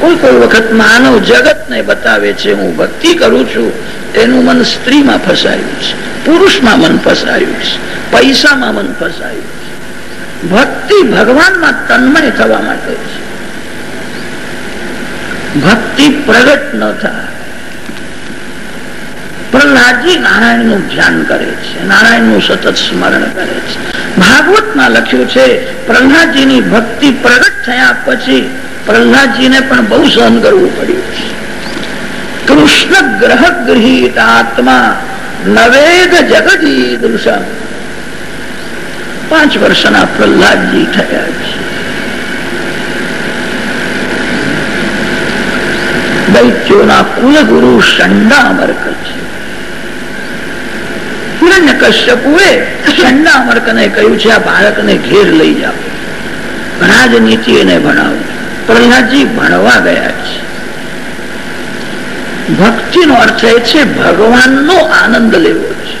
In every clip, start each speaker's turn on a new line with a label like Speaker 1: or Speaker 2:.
Speaker 1: કોઈ કોઈ વખત માનવ જગત ને બતાવે છે, હું ભક્તિ કરું છું એનું મન સ્ત્રીમાં ફસાયું છે, પુરુષમાં મન ફસાયું છે, પૈસામાં મન ફસાયું છે. ભક્તિ ભગવાનમાં તન્મય થવા માટે છે. ભક્તિ પ્રગટ ન થાય. પ્રહલાદજી નારાયણનું ધ્યાન કરે છે. નારાયણનું સતત સ્મરણ કરે છે. ભાગવતમાં લખ્યું છે પ્રહલાદજી ની ભક્તિ પ્રગટ થયા પછી પ્રહલાદજીને પણ બહુ સહન કરવું પડ્યું છે. કૃષ્ણ ગ્રહ ગૃહિત આત્મા નવેદ જગદી દૃશા પાંચ વર્ષના પ્રહલાદજી થયા છે. દૈત્યોના કુલગુરુ શંડામર્ક છે હિરણ્ય કશ્યપુએ શંડામર્કને કહ્યું છે, આ બાળકને ઘેર લઈ જાઓ. રાજનીતિ એને ભણાવો. પ્રહલાદજી ભણવા ગયા છે. ભક્તિનો અર્થ એ છે, ભગવાનનો આનંદ લેવો છે.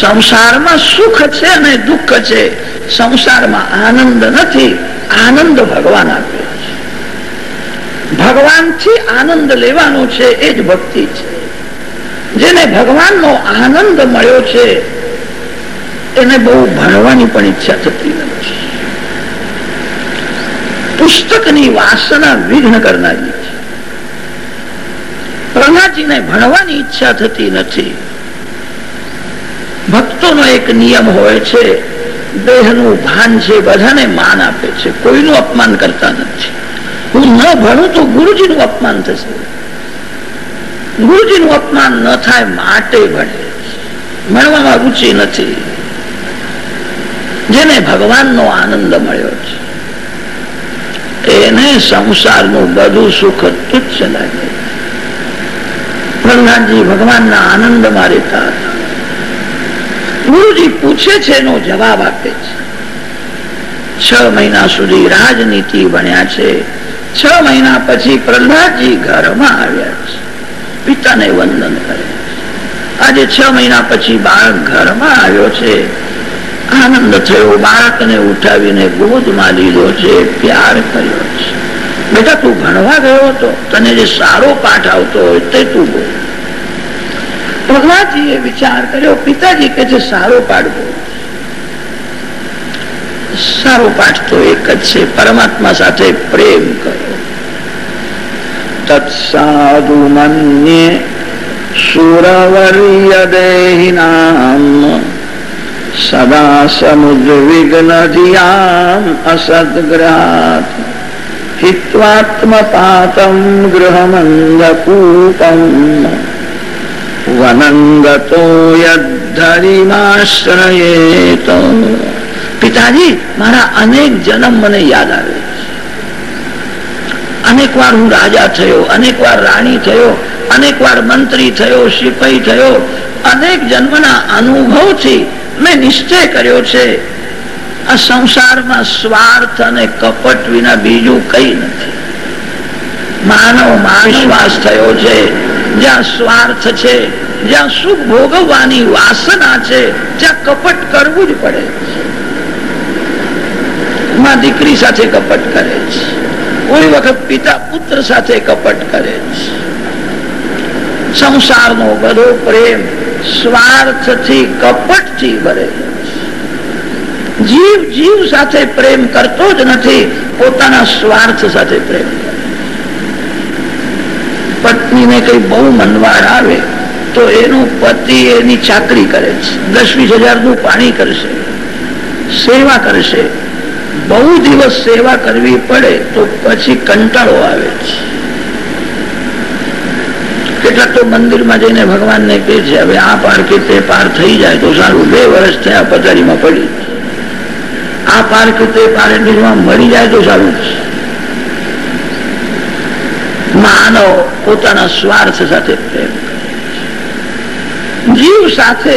Speaker 1: સંસારમાં સુખ છે અને દુઃખ છે. સંસારમાં આનંદ નથી, આનંદ ભગવાન આપે છે. ભગવાનથી આનંદ લેવાનો છે, એ જ ભક્તિ છે. જેને ભગવાનનો આનંદ મળ્યો છે, એને બહુ ભણવાની પણ ઈચ્છા થતી નથી. પુસ્તકની વાસના વિઘ્ન કરનારી છે. પ્રહલાદજીને ભણવાની ઈચ્છા થતી નથી. ભક્તોનો એક નિયમ હોય છે, દેહનું ભાન છે, બધાને માન આપે છે. કોઈનું અપમાન કરતા નથી. હું ન ભણું તો ગુરુજીનું અપમાન થશે. ગુરુજીનું અપમાન ન થાય માટે ભણે ભણવામાં રુચિ નથી. જેને ભગવાનનો આનંદ મળ્યો છે એને સંસારનું બધું સુખ તુચ્છ લાગે પ્રહલાદજી ભગવાનના આનંદમાં રહેતા હતા. ગુરુજી પૂછે છે, એનો જવાબ આપે છે. છ મહિના સુધી રાજનીતિ ભણ્યા છે. છ મહિના પછી પ્રહલાદજી ઘરમાં આવ્યા છે. પિતાને વંદન કરે. આજે છ મહિના પછી બાળક ઘરમાં આવ્યો છે. આનંદ થયો, બાળકને ઉઠાવીને ગોદમાં લીધો છે, પ્યાર કર્યો છે. બેટા, તું ભણવા ગયો હતો, તને જે સારો પાઠ આવતો હોય તે તું બોલ. એ વિચાર કર્યો, પિતાજી કે છે સારો પાઠ બોલ. સારો પાઠ તો એક જ છે, પરમાત્મા સાથે પ્રેમ કરો. સુરવર્ય દેહિનામ સદા સમુદ્રવિઘ્ન ધિયામ અસદગ્રહાત હિત્વાત્મપાતમ ગૃહમંદકૂપમ વનંગતો યદ્ધરિમાશ્રયેત પિતાજી મારા અનેક જન્મ મને યાદ આવે અનેક વાર હું રાજા થયો અનેક વાર રાણી થયો અનેક વાર મંત્રી થયો સિપાહી થયો, અનેક જન્મના અનુભવથી મેં નિશ્ચય કર્યો છે, આ સંસારમાં સ્વાર્થ અને કપટ વિના બીજું કઈ નથી. માનવ વિશ્વાસ થયો છે, જ્યાં સ્વાર્થ છે, જ્યાં સુખ ભોગવવાની વાસના છે, ત્યાં કપટ કરવું જ પડે માં દીકરી સાથે કપટ કરે છે. કોઈ વખત પિતા પુત્ર સાથે કપટ કરે છે. સંસારનો બધો પ્રેમ સ્વાર્થથી કપટથી ભરે જીવ જીવ સાથે પ્રેમ કરતો જ નથી, પોતાના સ્વાર્થ સાથે પ્રેમ પત્નીને કઈ બહુ મનવાડ આવે, તો એનો પતિ એની ચાકરી કરે છે. દસ વીસ હજારનું પાણી કરશે, સેવા કરશે બહુ દિવસ સેવા કરવી પડે તો પછી કંટાળો આવે છે. કેટલાક તો મંદિરમાં જઈને ભગવાનને કહે છે, હવે આ પાર કે તે પાર થઈ જાય તો સારું, બે વર્ષ થયા પથારીમાં પડી. આ પાર કે તે પાર મળી જાય તો સારું. છે માનવ પોતાના સ્વાર્થ સાથે પ્રેમ જીવ સાથે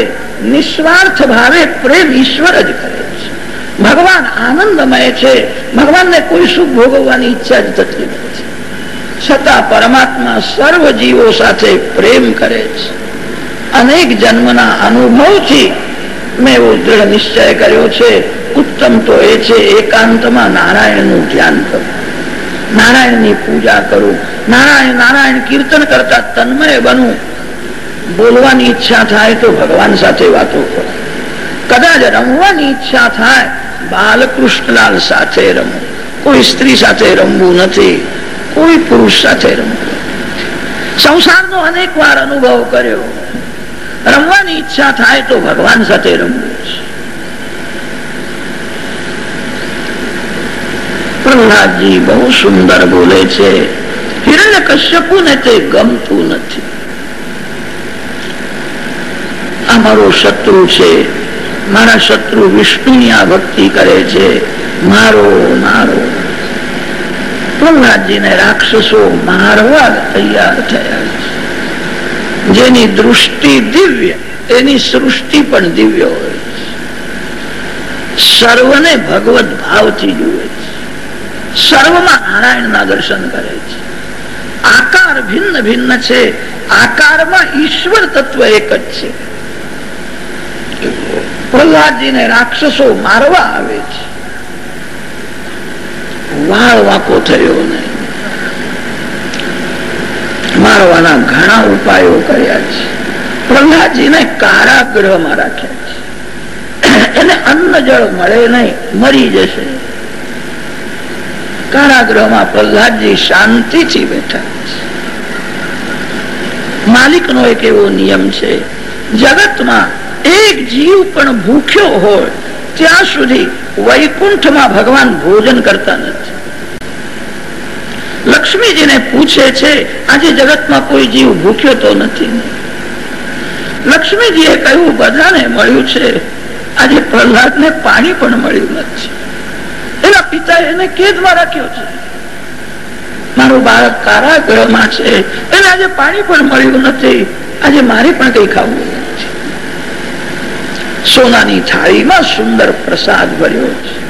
Speaker 1: નિસ્વાર્થ ભાવે પ્રેમ ઈશ્વર જ કરે ભગવાન આનંદમય છે. ભગવાનને કોઈ સુખ ભોગવવાની ઈચ્છા જ થતી નથી. છતાં પરમાત્મા સર્વ જીવો સાથે પ્રેમ કરે છે. અનેક જન્મના અનુભવથી મેં એવો દ્રઢ નિશ્ચય કર્યો છે. ઉત્તમ તો એ છે, એકાંતમાં નારાયણનું ધ્યાન કરવું નારાયણની પૂજા કરું. નારાયણ નારાયણ કીર્તન કરતા તન્મય બનું. બોલવાની ઈચ્છા થાય તો ભગવાન સાથે વાતો કરો. કદાચ રમવાની ઈચ્છા થાય બાલકૃષ્ણલાલ સાથે રમવું કોઈ સ્ત્રી સાથે રમવું નથી. કોઈ પુરુષ સાથે રમવું સંસારનો અનેક વાર અનુભવ કર્યો. રમવાની ઈચ્છા થાય તો ભગવાન સાથે રમવું પ્રહલાદજી બહુ સુંદર બોલે છે. હિરણ્ય કશ્યપુ ને તે ગમતું નથી. આ મારો શત્રુ છે. મારા શત્રુ વિષ્ણુની આ ભક્તિ કરે છે. મારો મારો. પ્રહલાદજીને રાક્ષસો મારવા તૈયાર થયા જેની દૃષ્ટિ દિવ્ય, એની સૃષ્ટિ પણ દિવ્ય હોય સર્વને ભગવત ભાવથી જુએ છે. સર્વમાં નારાયણના દર્શન કરે છે. આકાર ભિન્ન ભિન્ન છે. આકારમાં ઈશ્વર તત્વ એક જ છે. પ્રહલાદજીને રાક્ષસો મારવા આવે છે. વાળ વાકો થયો નહીં મારવાના ઘણા ઉપાયો કર્યા છે. પ્રહલાદજીને કારાગૃહમાં રાખ્યા છે. એને અન્ન જળ મળે નહીં, મરી જશે. કારાગ્રહમાં પ્રહલાદજી શાંતિથી બેઠા માલિક માલિકનો એક એવો નિયમ છે, જગતમાં એક જીવ પણ ભૂખ્યો હોય, ત્યાં સુધી વૈકુંઠમાં ભગવાન ભોજન કરતા નથી. લક્ષ્મીજીને પૂછે છે, આજે જગતમાં કોઈ જીવ ભૂખ્યો તો નથી? લક્ષ્મીજીએ કહ્યું, બધાને મળ્યું છે. આજે પ્રહલાદને પાણી પણ મળ્યું નથી. એના પિતા એને કેદમાં રાખ્યો છે. મારું બાળક કારાગૃહમાં છે. એને આજે પાણી પણ મળ્યું નથી. આજે મારે પણ કઈ ખાવું સોનાની થાળીમાં સુંદર પ્રસાદ ભર્યો છે.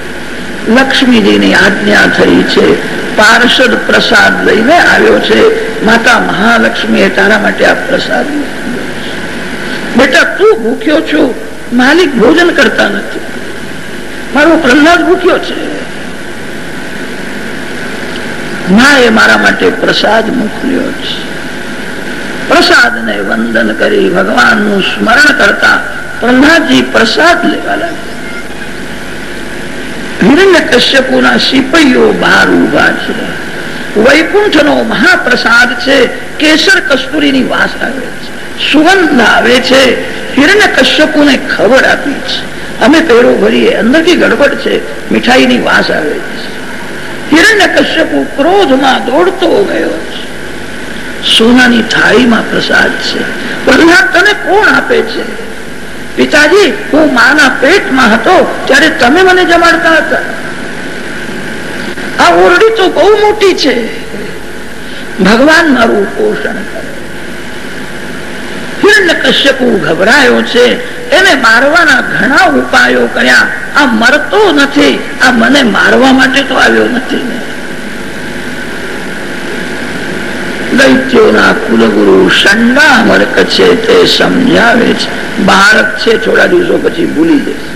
Speaker 1: લક્ષ્મીજીની આજ્ઞા થઈ છે, પાર્ષદ પ્રસાદ લઈને આવ્યો છે, માતા મહાલક્ષ્મીએ તારા માટે આ પ્રસાદ બેટા, તું ભૂખ્યો છું, માલિક ભોજન કરતા નથી. મારો પ્રહલાદ ભૂખ્યો છે. માએ મારા માટે પ્રસાદ મોકલ્યો છે. પ્રસાદને વંદન કરી ભગવાનનું સ્મરણ કરતા પ્રહલાદજી પ્રસાદ લેવા લાગ્યા. હિરણ્ય કશ્યપુના બહાર ઊભા છે. વૈકુંઠ નો મહાપ્રસાદ છે. કેસર કસ્તુરીની વાસ આવે છે. સુગંધ આવે છે. હિરણ્ય કશ્યપુ ને ખબર આપી છે. અમે પેરો ભરીએ, અંદરથી ગડબડ છે. મીઠાઈની વાસ આવે છે. હિરણ્ય કશ્યપુ ક્રોધમાં દોડતો ગયો છે. સોનાની થાળીમાં પ્રસાદ છે. પ્રહલાદ તને કોણ આપે છે? પિતાજી, હું માના પેટમાં હતો ત્યારે તમે મને જમાડતા હતા. આ ઓરડી તો બહુ મોટી છે. ભગવાન મારું પોષણ કરે. કશ્યપુ ગભરાયો છે. એને મારવાના ઘણા ઉપાયો કર્યા. આ મરતો નથી. આ મને મારવા માટે તો આવ્યો નથી. દૈત્યોના કુલગુરુ શંડામર્ક છે તે સમજાવે છે. બાળક છે, થોડા દિવસો પછી ભૂલી જશે.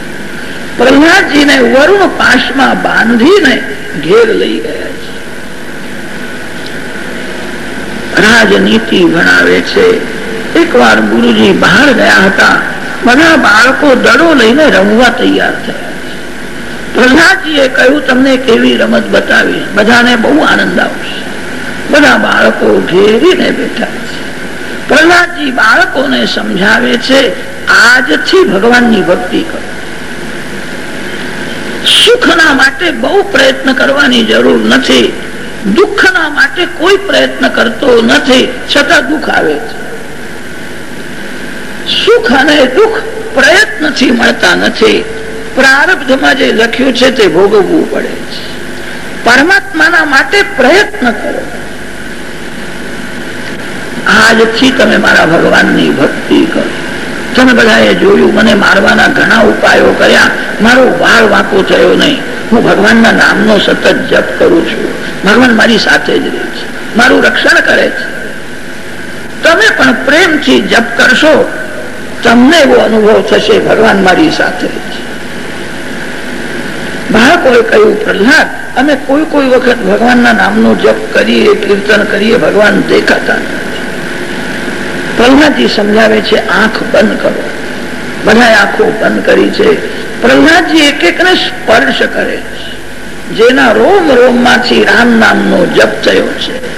Speaker 1: પ્રહલાદજીને વરુણ પાશમાં બાંધીને ઘેર લઈ ગયા રાજનીતિ ભણાવે છે. એક વાર ગુરુજી બહાર ગયા હતા, બધા બાળકો દડો લઈને રમવા તૈયાર થયા પ્રહલાદજીએ કહ્યું, તમને કેવી રમત બતાવી બધાને બહુ આનંદ આવશે. બધા બાળકો ઘેરીને બેઠા પ્રહલાદજી બાળકોને સમજાવે છે, આજથી ભગવાનની ભક્તિ કરો. સુખના માટે બહુ પ્રયત્ન કરવાની જરૂર નથી. દુઃખના માટે કોઈ પ્રયત્ન કરતો નથી, છતાં દુઃખ આવે છે. સુખ અને દુઃખ પ્રયત્નથી મળતા નથી. પ્રારબ્ધમાં જે લખ્યું છે તે ભોગવવું પડે છે. પરમાત્માના માટે પ્રયત્ન કરો. આજથી તમે મારા ભગવાનની ભક્તિ કરો. તમે બધાએ જોયું, મને મારવાના ઘણા ઉપાયો કર્યા. મારો વાળ વાંકો થયો નહીં. હું ભગવાનના નામનો સતત જપ કરું છું. ભગવાન મારી સાથે જ રહે છે. મારું રક્ષણ કરે છે. તમે પણ પ્રેમથી જપ કરશો, તમને એવો અનુભવ થશે ભગવાન મારી સાથે બાળકોએ કહ્યું, પ્રહલાદ, અમે કોઈ કોઈ વખત ભગવાનના નામનો જપ કરીએ, કીર્તન કરીએ, ભગવાન દેખાતા પ્રહલાદજી સમજાવે છે, આંખ બંધ કરો. બધા આંખો બંધ કરી છે. પ્રહલાદજી એક એક ને સ્પર્શ કરે જેના રોમ રોમમાંથી રામ નામનો જપ થયો છે.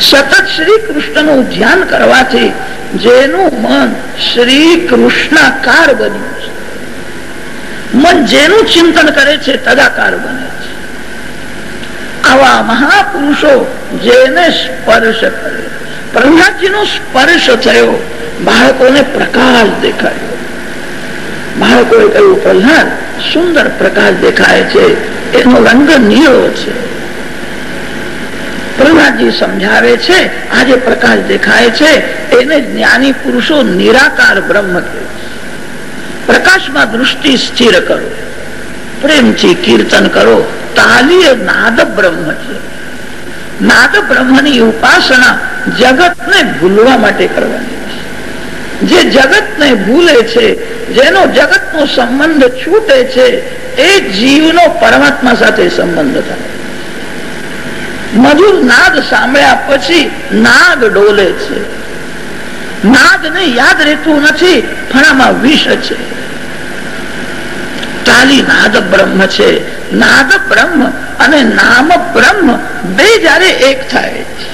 Speaker 1: સતત શ્રી કૃષ્ણનું ધ્યાન કરવાથી જેનું મન શ્રી કૃષ્ણાકાર બન્યું છે. મન જેનું ચિંતન કરે છે, તદાકાર બને છે. આવા મહાપુરુષો જેને સ્પર્શ કરે પ્રહલાદજી નો સ્પર્શ થયો. બાળકોને પ્રકાશ દેખાયો. બાળકોએ કહ્યું, પ્રહલાદ, સુંદર પ્રકાશ દેખાય છે. એનો રંગ નીળો છે. પ્રહલાદજી સમજાવે છે, આજે પ્રકાશ દેખાય છે. એને જ્ઞાની પુરુષો નિરાકાર બ્રહ્મ કહે પ્રકાશમાં દૃષ્ટિ સ્થિર કરો. પ્રેમથી કીર્તન કરો. તાલીય નાદ બ્રહ્મ છે. નાદ બ્રહ્મની ઉપાસના જગતને ભૂલવા માટે કરવાની જે જગતને ભૂલે છે, જેનો જગતનો સંબંધ છૂટે છે, એ જીવનો પરમાત્મા સાથે સંબંધ થાય. મધુર નાદ સાંભળ્યા પછી નાદ ડોલે છે. નાદ ને યાદ રહેતું નથી, ફણામાં વિષ છે. તાલી નાદ બ્રહ્મ છે. નાદ બ્રહ્મ અને નામ બ્રહ્મ બે જયારે એક થાય. છે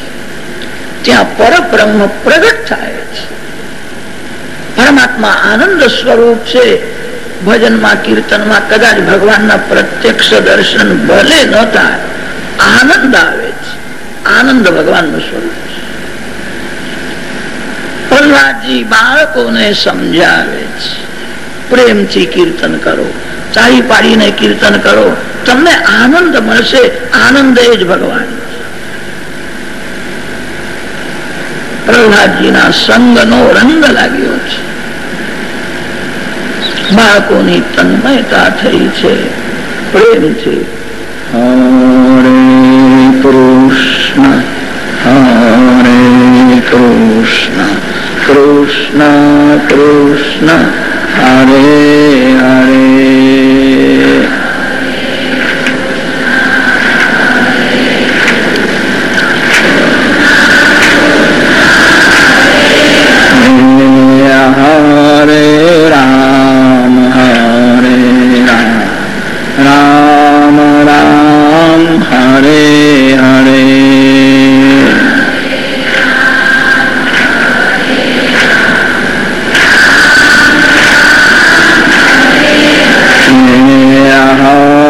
Speaker 1: ત્યાં પરબ્રહ્મ પ્રગટ થાય છે. પરમાત્મા આનંદ સ્વરૂપ છે. ભજનમાં, કીર્તનમાં કદાચ ભગવાનના પ્રત્યક્ષ દર્શન ભલે ન થાય, આનંદ આવે છે. આનંદ ભગવાનનું સ્વરૂપ છે. પ્રહલાદજી બાળકોને સમજાવે છે. પ્રેમથી કીર્તન કરો. ચાલી પાડીને કીર્તન કરો. તમને આનંદ મળશે. આનંદ એ જ ભગવાન. પ્રહલાદજીના સંગનો રંગ લાગ્યો છે. બાળકોની તન્મયતા થઈ છે, પ્રેમ છે. હરે કૃષ્ણ હરે કૃષ્ણ કૃષ્ણ કૃષ્ણ, હરે હરે હરે રામ હરે રામ રામ રામ હરે હરે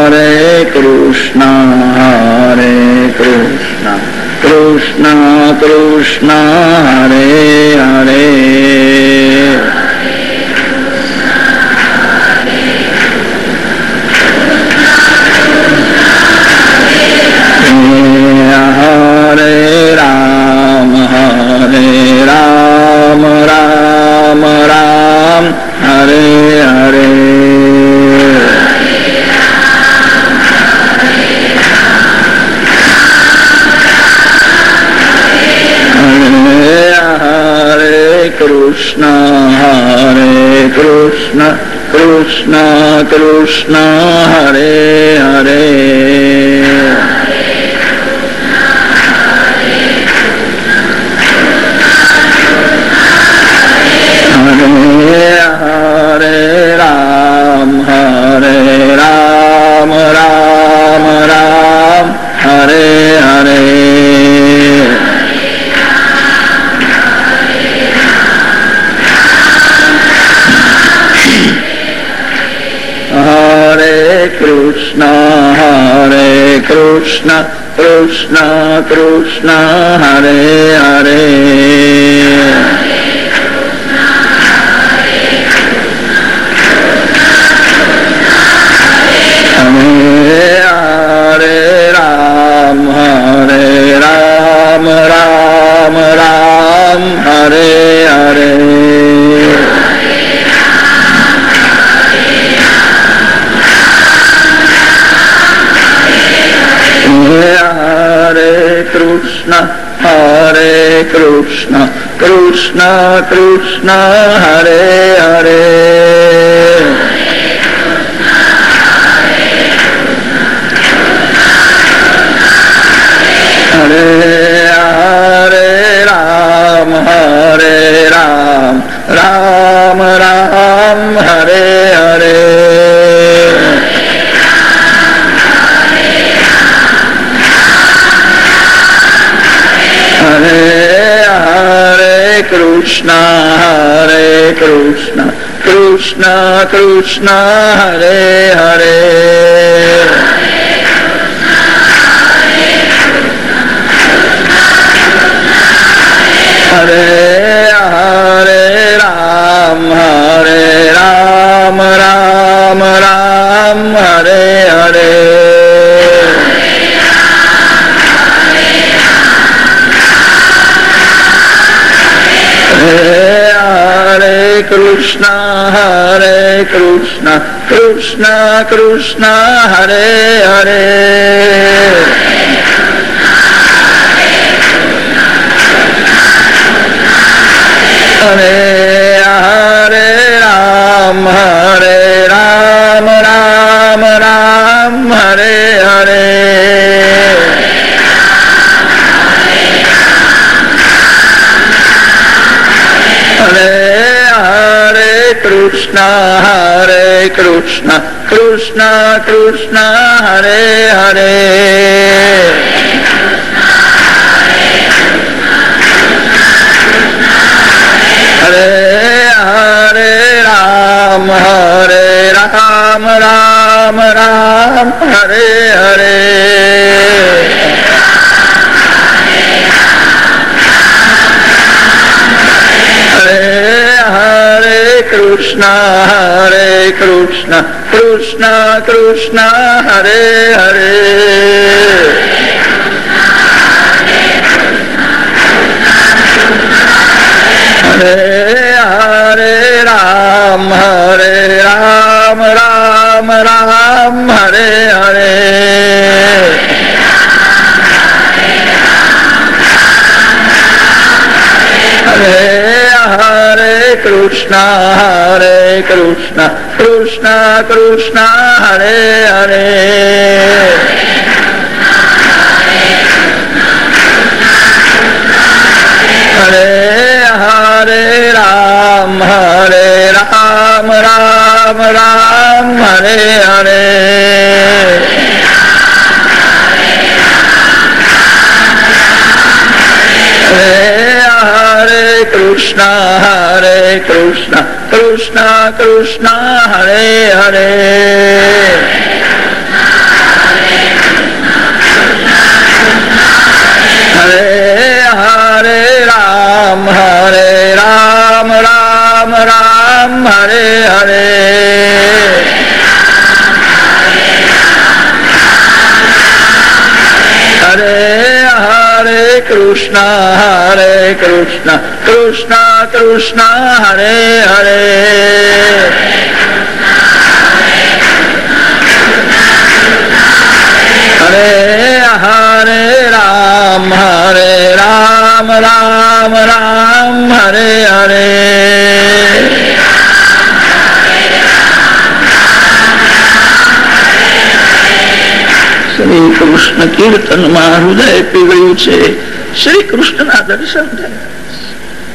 Speaker 1: હરે કૃષ્ણ હરે કૃષ્ણ કૃષ્ણ હરે હરે. કૃષ્ણ કૃષ્ણ હરે હરે. કૃષ્ણ કૃષ્ણ હરે હરે. કૃષ્ણ કૃષ્ણ હરે હરે. કૃષ્ણ હરે કૃષ્ણ કૃષ્ણ કૃષ્ણ હરે હરે. હરે કૃષ્ણ હરે કૃષ્ણ કૃષ્ણ કૃષ્ણ હરે હરે. હરે હરે કૃષ્ણ કૃષ્ણ કૃષ્ણ, હરે હરે. હરે હરે રામ હરે રામ રામ રામ, હરે હરે. હરે કૃષ્ણ કૃષ્ણ કૃષ્ણ, હરે હરે. હરે હરે રામ હરે રામ રામ રામ, હરે હરે. હરે હરે કૃષ્ણ હરે કૃષ્ણ કૃષ્ણ કૃષ્ણ હરે હરે હરે હરે રામ હરે રામ રામ રામ હરે હરે હરે હરે કૃષ્ણ હરે કૃષ્ણ કૃષ્ણ કૃષ્ણ હરે હરે. હરે હરે રામ હરે રામ રામ રામ હરે હરે. હરે કૃષ્ણ હરે કૃષ્ણ કૃષ્ણ કૃષ્ણ હરે હરે હરે હરે રામ હરે રામ રામ રામ હરે હરે શ્રી કૃષ્ણ કીર્તનમાં હૃદય પીગળ્યું છે. શ્રી કૃષ્ણના દર્શન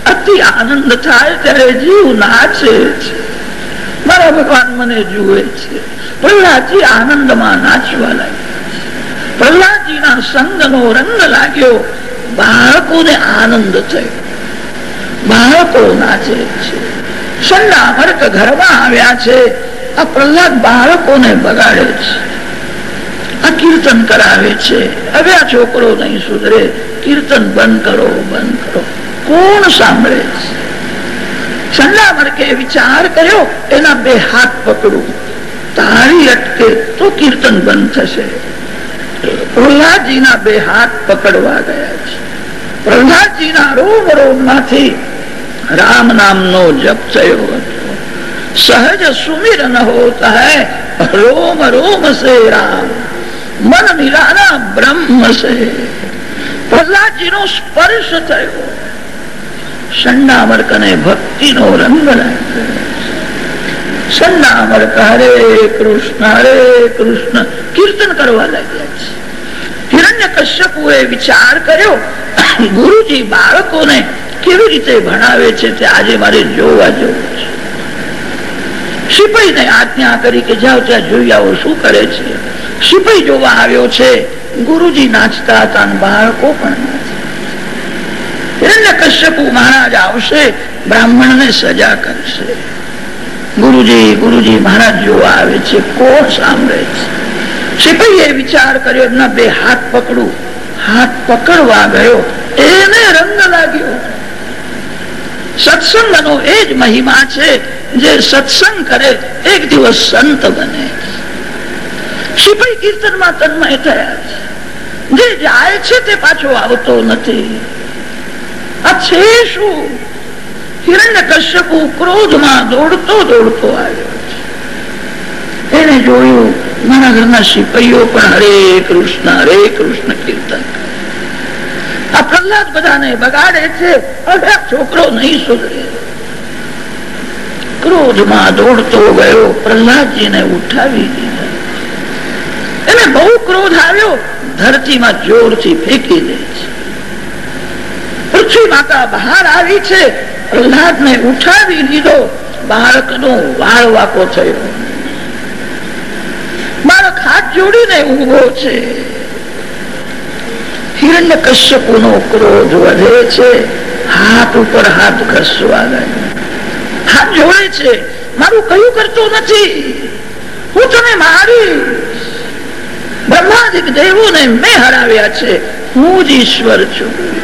Speaker 1: અતિ આનંદ થાય ત્યારે જીવ નાચે મારા ભગવાન મને જુએ છે. પ્રહલાદજી આનંદમાં નાચવા લાગ્યા પ્રહલાદજીના સંગનો રંગ લાગ્યો. બાળકોને આનંદ થયો. બાળકો નાચે છે. સંડા ઘરમાં આવ્યા છે. આ પ્રહલાદ બાળકોને બગાડે છે. આ કીર્તન કરાવે છે. હવે આ છોકરો નહીં સુધરે. કીર્તન બંધ કરો બંધ કરો. કોણ સાંભળે છે? વિચાર કર્યો, એના બે હાથ પકડું. તારી અટકે તો કીર્તન બંધ થશે. પ્રહલાદજીના બે હાથ પકડવા ગયા છે. પ્રહલાદજીના રોમ રોમમાંથી રામ નામનો જપ થયો હતો. સહજ સુમિરન હોતા હૈ. રોમ રોમ સે રામ. મન નિરાળા બ્રહ્મ છે. પ્રહલાદજી નો સ્પર્શ થયો. સંડામરકને ભક્તિ નો રંગ લાગ્યો હરે કૃષ્ણ હરે કૃષ્ણ, કીર્તન કરવા લાગ્યા છે. હિરણ્ય કશ્યપુએ વિચાર કર્યો, ગુરુજી બાળકોને કેવી રીતે ભણાવે છે તે આજે મારે જોવા જવું છે. સિપાહીને આજ્ઞા કરી કે જાઓ ત્યાં જોઈ આવો શું કરે છે. સિપાહી જોવા આવ્યો છે. ગુરુજી નાચતા હતા બાળકો પણ કશ્યપુ મહારાજ આવશે બ્રાહ્મણ ને સજા કરશે. ગુરુજી ગુરુજી મહારાજ જોવા આવે છે, કોણ સાંભળે છે? સિપાહીએ વિચાર કર્યો એમના બે હાથ પકડું. હાથ પકડવા ગયો, એને રંગ લાગ્યો. સત્સંગનો એ જ મહિમા છે, જે સત્સંગ કરે, એક દિવસ સંત બને. સિપાહી કીર્તનમાં તન્મય થયા છે. જે જાય છે તે પાછો આવતો નથી. કૃષ્ણ, હરે કૃષ્ણ કીર્તન આ પ્રહલાદ બધાને બગાડે છે છોકરો નહીં સુધરે. ક્રોધમાં દોડતો ગયો, પ્રહલાદજીને ઉઠાવી દીધા. એને બહુ ક્રોધ આવ્યો, ધરતીમાં જોરથી ફેંકી દે છે. પૃથ્વી માતા બહાર આવી છે પ્રહલાદ ને ઉઠાવી લીધો, બાળકનો વાળ વાકો થયો. બાળક હાથ જોડીને ઊંઘો છે. હિરણ્ય કશ્યપુ નો ક્રોધ વધે છે, હાથ ઉપર હાથ ઘસવા હાથ જોડે છે, મારું કયું કરતો નથી? હું તને મારી બ્રહ્માદિક દેવોને મેં હરાવ્યા છે. હું જ ઈશ્વર છું.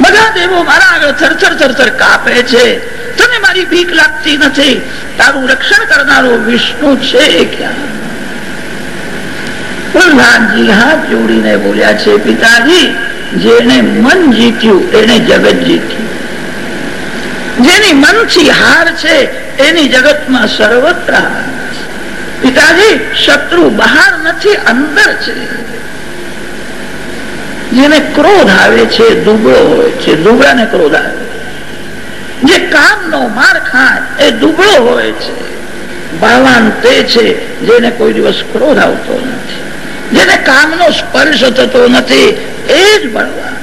Speaker 1: બધા દેવો મારા આગળ થરથર થરથર કાપે છે. તને મારી ભીખ લાગતી નથી. તારું રક્ષણ કરનારો વિષ્ણુ છે પ્રહલાદજી હાથ જોડીને બોલ્યા છે, પિતાજી જેને મન જીત્યું, એને જગત જીત્યું. જેની મનથી હાર છે, એની જગતમાં સર્વત્ર પિતાજી, શત્રુ બહાર નથી, અંદર છે. જેને ક્રોધ આવે છે, દુબળો હોય છે, દુબળાને ક્રોધ આવે. જે કામનો માર ખાય, એ દુબળો હોય છે. બળવાન તે છે, જેને કોઈ દિવસ ક્રોધ આવતો નથી. જેને કામનો સ્પર્શ થતો નથી, એ જ બળવાન.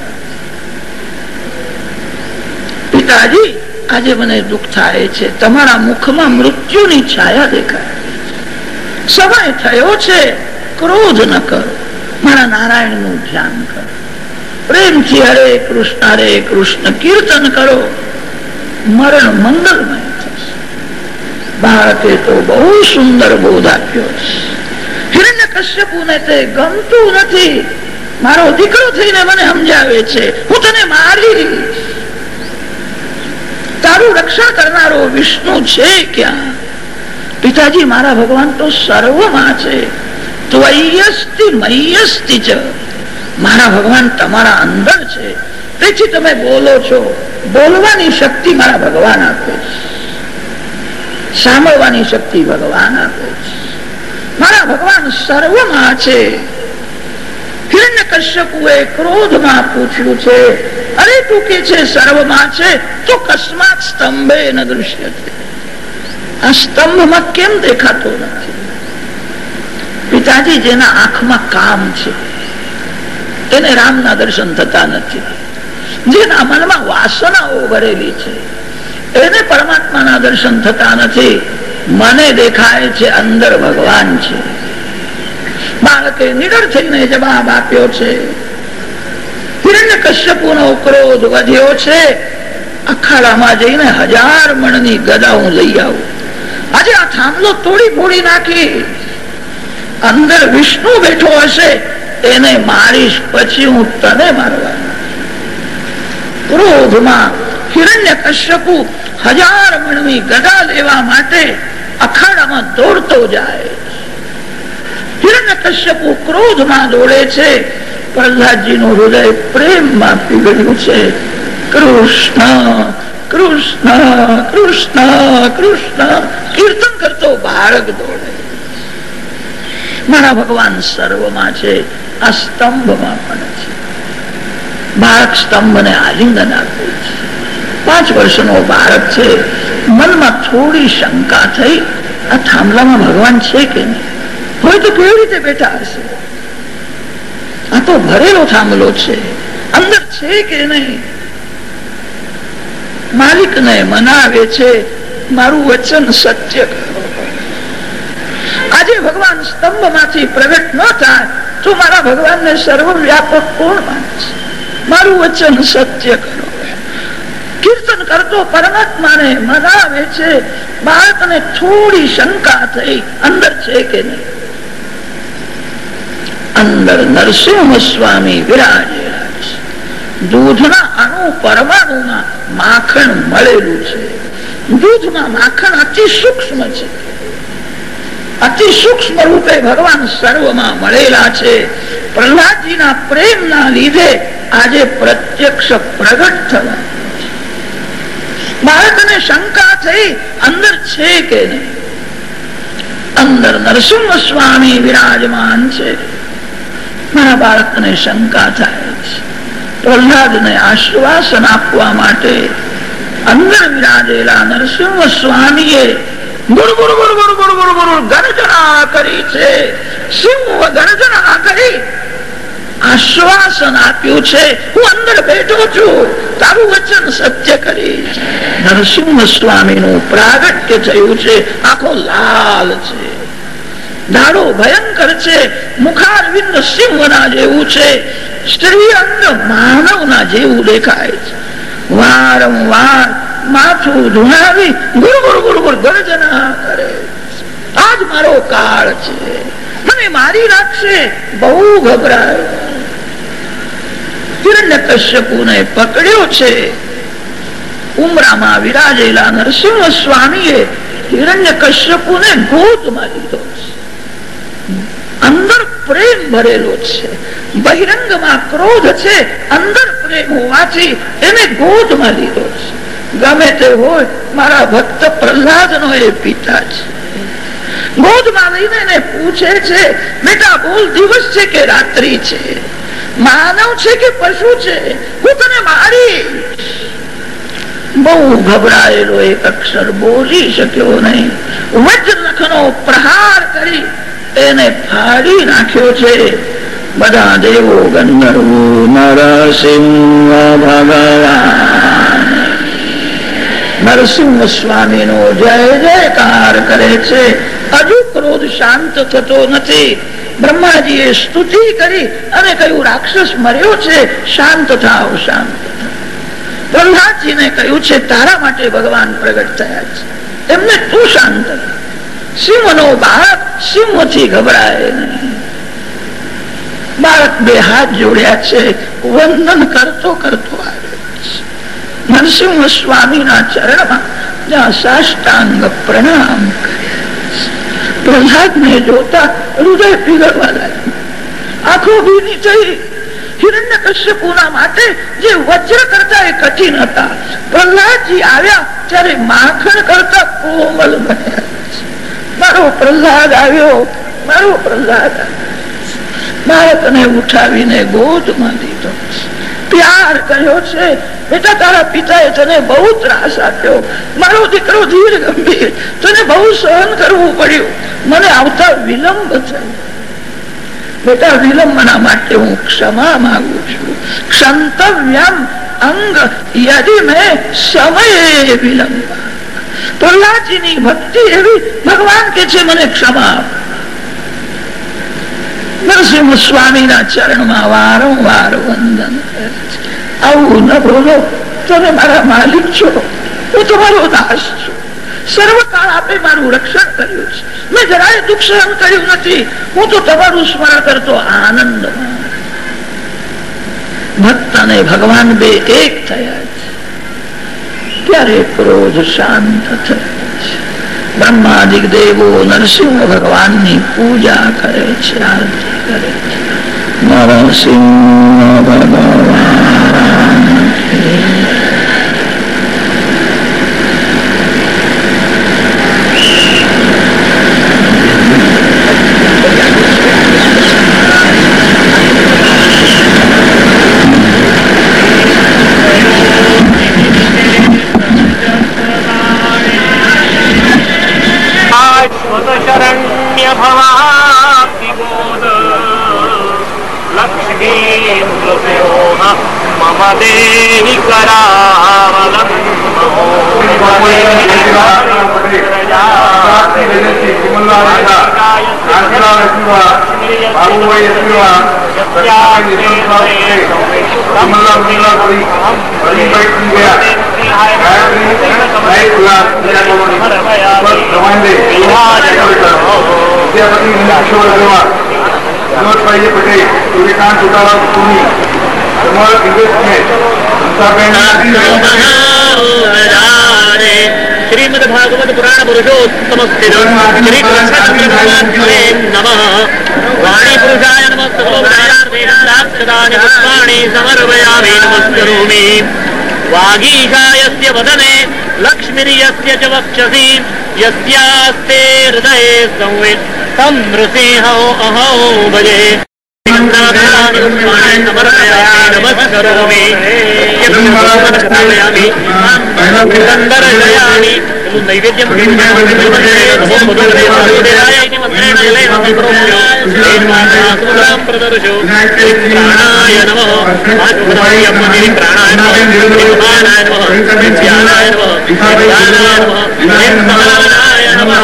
Speaker 1: પિતાજી, આજે મને દુઃખ થાય છે. તમારા મુખમાં મૃત્યુની છાયા દેખાય. સમય થયો છે, ક્રોધ ન કરો. મારા નારાયણનું ધ્યાન કરો. પ્રેમથી હરે કૃષ્ણ હરે કૃષ્ણ, કીર્તન કરો. મરણ મંગલમય થશે. બાળકે તો બહુ સુંદર બોધ આપ્યો હિરણ્ય કશ્યપુ ને તે ગમતું નથી. મારો દીકરો થઈને મને સમજાવે છે, હું તને મારી તારું રક્ષણ કરનારો વિષ્ણુ છે ક્યાં? પિતાજી, મારા ભગવાન તો સર્વમાં છે. મારા ભગવાન તમારા અંદર છે. તેથી તમે બોલો છો. બોલવાની શક્તિ મારા ભગવાન આપે છે. સાંભળવાની શક્તિ ભગવાન આપે મારા ભગવાન સર્વમાં છે. કશ્યપુએ ક્રોધમાં પૂછ્યું છે, અરે તું કે છે સર્વમાં છે? તો કસ્માત સ્તંભે ન દૃશ્ય છે. આ સ્તંભમાં કેમ દેખાતો નથી? પિતાજી, જેના આંખમાં કામ છે એને રામના દર્શન થતા નથી. જેના મનમાં વાસનાઓ ભરેલી છે, એને પરમાત્માના દર્શન થતા નથી. મને દેખાય છે, અંદર ભગવાન છે. બાળકે નિડર થઈને જવાબ આપ્યો છે, હિરણ્ય કશ્યપુ નો ક્રોધ વધ્યો છે. અખાડામાં જઈને હજાર મણની ગદા હું લઈ આવું. આજે આ થાંભલો તોડી ફોડી નાખી. અંદર વિષ્ણુ બેઠો હશે એને મારીશ, પછી હું તને મારવા. ક્રોધમાં હિરણ્ય કશ્યપુ હજાર મણની ગદા લેવા માટે અખાડામાં દોડતો જાય. હિરણ્ય કશ્યપુ ક્રોધમાં દોડે છે પ્રહલાદજી નું હૃદય પ્રેમમાં પીગળ્યું છે. કૃષ્ણ કૃષ્ણ કૃષ્ણ કૃષ્ણ, કીર્તન કરતો બાળક દોડે. મારા ભગવાન સર્વમાં છે, આ સ્તંભમાં પણ છે. બાળક સ્તંભને આલિંગન આપે છે. પાંચ વર્ષનો બાળક છે, મનમાં થોડી શંકા થઈ, આ થાંભલામાં ભગવાન છે કે નહીં? હોય તો કેવી રીતે બેઠા હશે? આ તો ભરેલો થાંભલો છે, અંદર છે કે નહીં? માલિક ને મનાવે છે, મારું વચન સત્ય. આજે ભગવાન સ્તંભમાંથી પ્રગટ ન થાય, તો મારા ભગવાન ને સર્વ વ્યાપક કોણ માને છે? મારું વચન સત્ય કરો. કીર્તન કરતો પરમાત્માને મનાવે છે, બાળકને થોડી શંકા થઈ, અંદર છે કે નહીં? અંદર નરસિંહ સ્વામી વિરાજેલા છે દૂધના અણુ પરમાણુમાં માખણ મળેલું છે. દૂધમાં માખણ અતિ સૂક્ષ્મ છે. અતિ સૂક્ષ્મ રૂપે ભગવાન સર્વમાં મળેલા છે. પ્રહલાદજીના પ્રેમના લીધે આજે પ્રત્યક્ષ પ્રગટ થવા બાળકને શંકા થઈ અંદર છે કે નહીં? અંદર નરસિંહ સ્વામી વિરાજમાન છે. મારા બાળકને શંકા થાય. પ્રહલાદને આશ્વાસન આપવા માટે અંદર વિરાજેલા નરસિંહ સ્વામીએ ગર્જના કરી છે. સિંહ ગર્જના કરી. આશ્વાસન આપ્યું છે. હું અંદર બેઠો છું. તારું વચન સત્ય કરી નરસિંહ સ્વામી નું પ્રાગટ્ય થયું છે. આખો લાલ છે. દાડો ભયંકર છે. મુખારવિંદ સિંહના જેવું છે. સ્ત્રી અંગ માનવના જેવું દેખાય છે. વારંવાર માથું ધુણાવી ગુરુ ગુરુ ગુરુ ગુરુ ગર્જના કરે આજ મારો કાળ છે. મને મારી રાખશે બહુ ગભરાય. હિરણ્ય કશ્યપુ પકડ્યો છે. ઉમરામાં વિરાજેલા નરસિંહ સ્વામીએ હિરણ્ય કશ્યપુ ને ગોદમાં લીધો છે. અંદર પ્રેમ ભરેલો છે. બહિરંગમાં ક્રોધ છે, અંદર પ્રેમ હોવાથી એને ગોદમાં લીધો છે. ગમે તે હોય, મારા ભક્ત પ્રહલાદ નો એ પિતા છે. માનવ છે કે પશુ છે? હું તને મારી બહુ ગભરાયેલો એક અક્ષર બોલી શક્યો નહીં. વજ્રખનો પ્રહાર કરી એને ફાડી નાખ્યો છે. બધા દેવો ગંધર્વો નરસિંહ ભગવાન નરસિંહ સ્વામી નો જય જયકાર કરે છે. હજુ ક્રોધ શાંત થતો નથી. બ્રહ્માજીએ સ્તુતિ કરી અને કહ્યું, રાક્ષસ મર્યો છે, શાંત થાવ, શાંત પ્રહલાદજીને કહ્યું છે, તારા માટે ભગવાન પ્રગટ થયા છે. એમને તું શાંત સિંહ નો બાળક સિંહથી ગભરાય નહીં. બાળક બે હાથ જોડ્યા છે, વંદન કરતો કરતો નરસિંહ સ્વામીના ચરણમાં પ્રણામ કરે જોતા હૃદય પીગળવા લાગ્યું. આખો ભીની થઈ. હિરણ્ય કશ્યપુના માટે જે વજ્ર કરતા એ કઠિન હતા. પ્રહલાદજી આવ્યા ત્યારે માખણ કરતા કોમલ બન્યા મારો પ્રહલાદ આવ્યો. મારો પ્રહલાદ બાળકને ઉઠાવીને ગોદમાં લીધો પ્યાર કર્યો છે. બેટા, તારા પિતાએ તને બહુ ત્રાસ આપ્યો. મારો દીકરો ધીર ગંભીર તને બહુ સહન કરવું પડ્યું. મને આવતા વિલંબ થયો બેટા, વિલંબના માટે હું ક્ષમા માંગુ છું. ક્ષંતવ્યમ અંગ, યદિ મેં સમય વિલંબ. પ્રહલાદજીની ભક્તિ એવી ભગવાન કે છે મને ક્ષમા નરસિંહ સ્વામીના ચરણમાં વારંવાર વંદન આવું ન બોલો. તમે મારા માલિક છો. હું તમારો દાસ છું. મેં જરાય દુઃખ નથી. હું તો તમારું સ્મરણ કરતો આનંદ ભક્ત અને ભગવાન બે એક થયા છે. ત્યારે ક્રોધ શાંત થયો. બ્રહ્માદિક દેવો નરસિંહ ભગવાનની પૂજા કરે છે આરતી કરે છે. નરસિંહ ભગવાન.
Speaker 2: બાબુભાઈ અસીવા
Speaker 3: કમલા મુલ્લા પટેલ સૂર્યકાંત ઉતારામ સોની કમલ ઇન્વેસ્ટમેન્ટ સંસ્થાબેન હંસાબેન
Speaker 2: શ્રીમદ ભાગવત પુરાણ પુરુષોત્તમ સ્થિત શ્રી કૃષ્ણ च વાણી यस्यास्ते हृदये સર્વોપચારાર્થેનાક્ષદાની પુષ્પાણી સમર્પયામિ अहो વાગીશાયસ્ય વદને લક્ષ્મીર્યસ્ય ચ વક્ષસि યસ્યાસ્તે હૃદये સંવિત तं નૃસિંહો અહો ભજે નમસ્કરોમિ દર્શયામિ નૈવેદ્યમ પ્રદર્શો પ્રાણાય નમઃ પ્રાણાય નમઃ પ્રાણાય નમઃ ધ્યાનાય નમઃ ધ્યાનાય નમઃ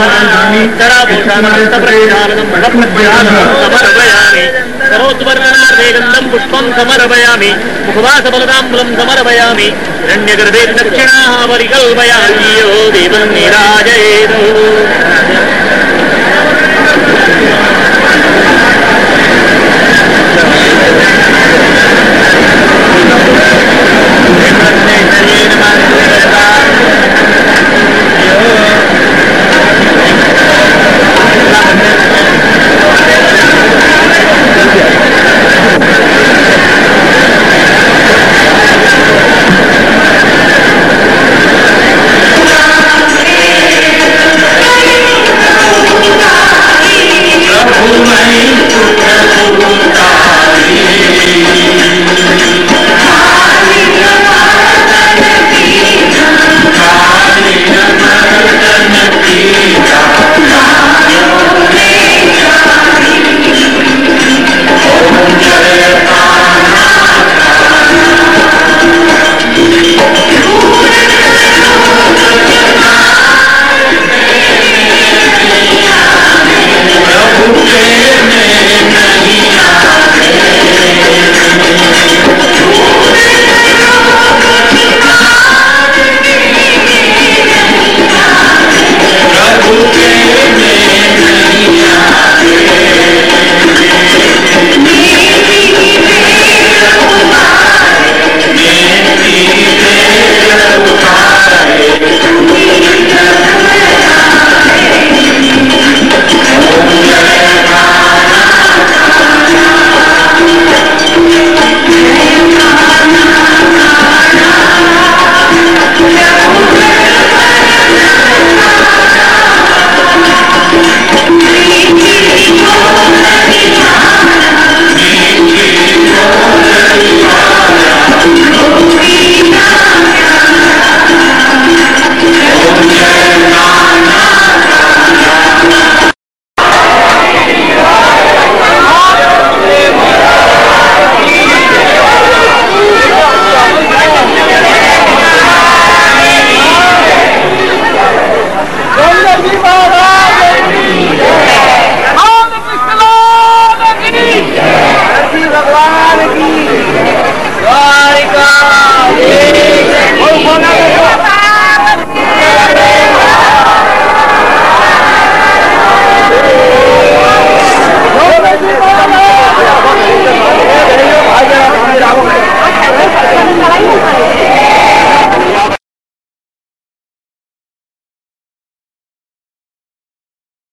Speaker 2: वेगन्तं पुष्पम् समर्पयामि। उपवासबलताम्बलं समर्पयामि। हिरण्यगर्भे दक्षिणाः परिकल्पयामि। यो देवम् निराजयेतु